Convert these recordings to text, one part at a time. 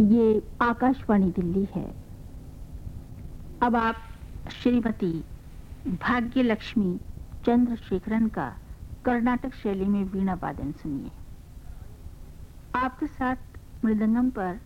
ये आकाशवाणी दिल्ली है। अब आप श्रीमती भाग्य लक्ष्मी चंद्रशेखरन का कर्नाटक शैली में वीणा वादन सुनिए। आपके साथ मृदंगम पर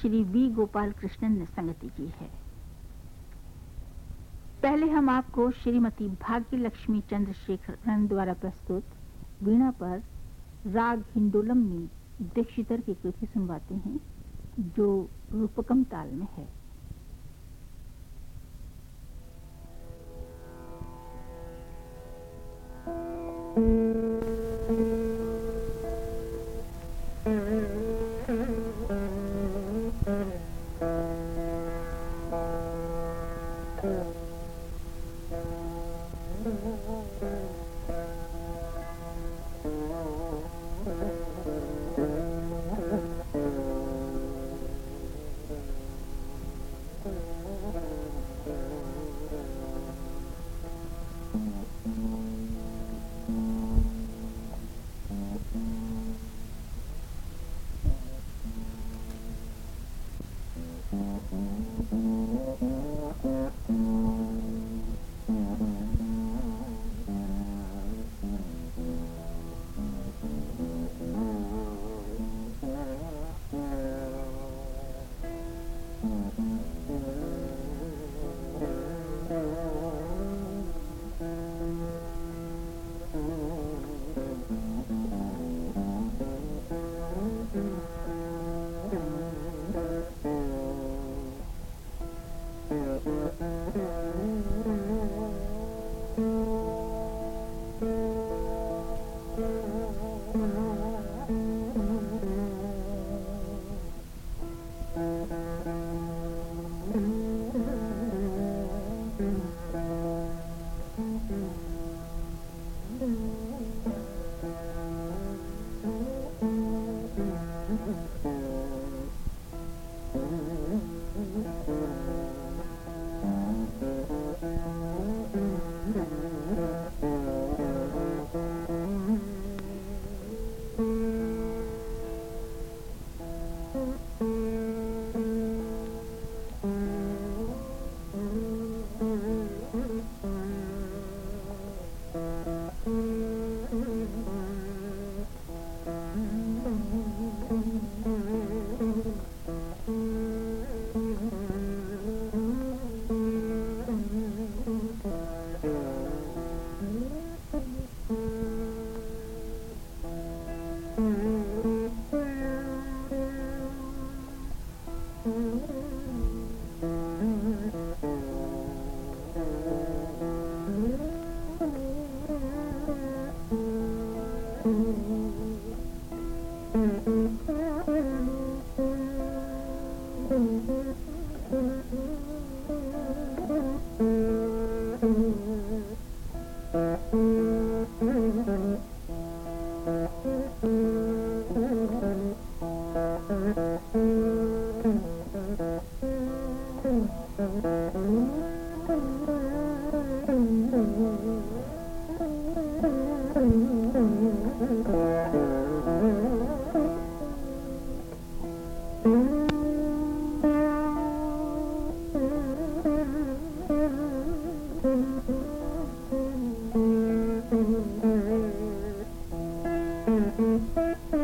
श्री वी गोपाल कृष्णन ने संगति की है। पहले हम आपको श्रीमती भाग्य लक्ष्मी चंद्रशेखरन द्वारा प्रस्तुत वीणा पर राग हिंडोलम में दीक्षितर की कृति सुनवाते हैं जो रूपकम ताल में है Mm-hmm. Mm-hmm.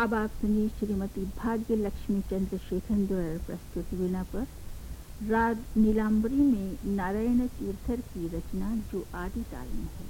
अब आप सुनिए श्रीमती भाग्य लक्ष्मी चंद्रशेखर द्वारा प्रस्तुत वीणा पर। राग नीलांबरी में नारायण तीर्थर की रचना जो आदि ताल में है।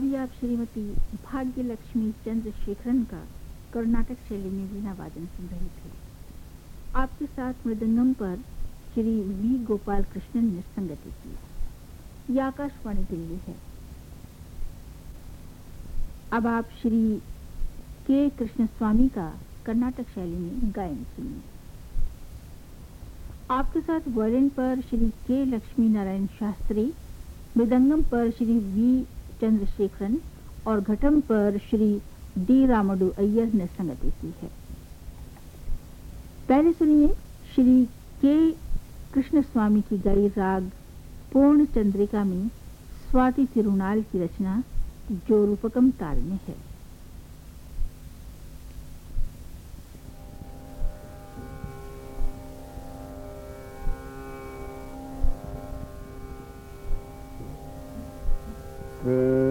अभी आप श्रीमती भाग्य लक्ष्मी चंद्रशेखरन का कर्नाटक शैली में वीणा वादन सुन रहे थे। आपके साथ मृदंगम पर श्री वी गोपाल कृष्णन ने संगति की यह आकाशवाणी दिल्ली है। अब आप श्री के कृष्ण स्वामी का कर्नाटक शैली में गायन सुनिए। आपके साथ वायलिन पर श्री के लक्ष्मी नारायण शास्त्री, मृदंगम पर श्री वी चंद्रशेखरन और घटम पर श्री डी रामडू अय्यर ने संगति की है। पहले सुनिए श्री के कृष्ण स्वामी की गई राग पूर्ण चंद्रिका में स्वाति तिरुनाल की रचना जो रूपकम ताल में है। คือ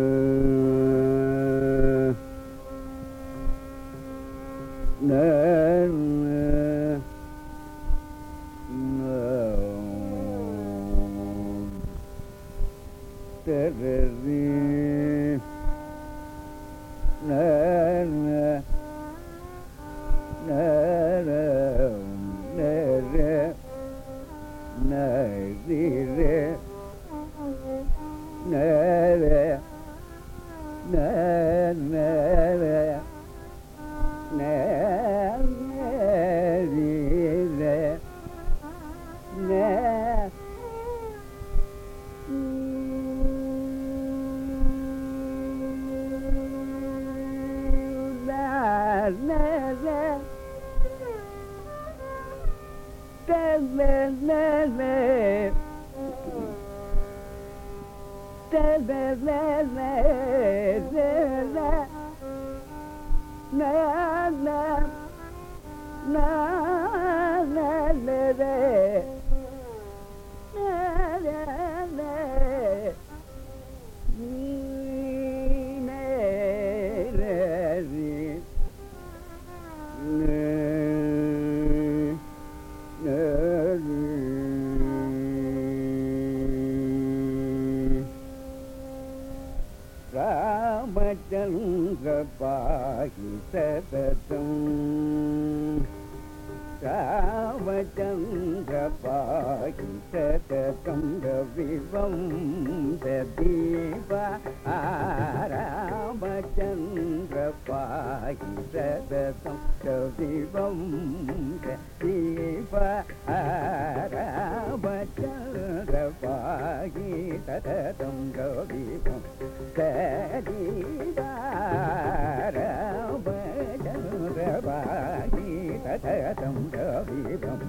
కటం రవీరం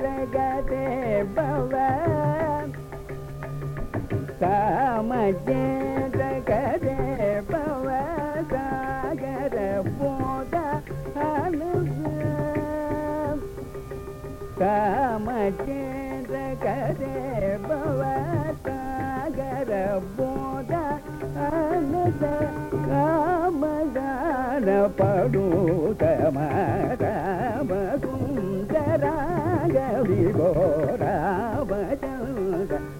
జగదే భవ. జగదే భవ. సాగర బోధ జగదే భవ. సాగర బోధ అనుస కామదాన పడు తమారా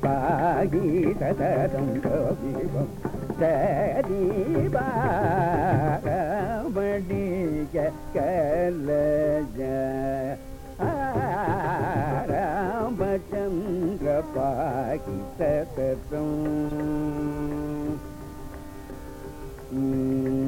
പാകീതതരം കവിവം തരീപാടിക കലജ രാമചന്ദ്ര പാകിതതരം Mm.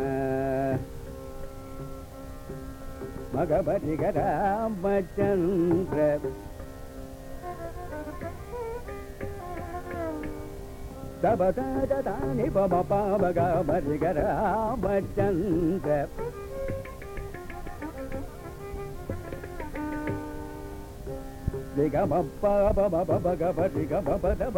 మగబరిగ రామచంద్ర తబ తాని పమ పామగ మరిగ రామచంద్ర గమ పమ పగ బరిగమ పదమ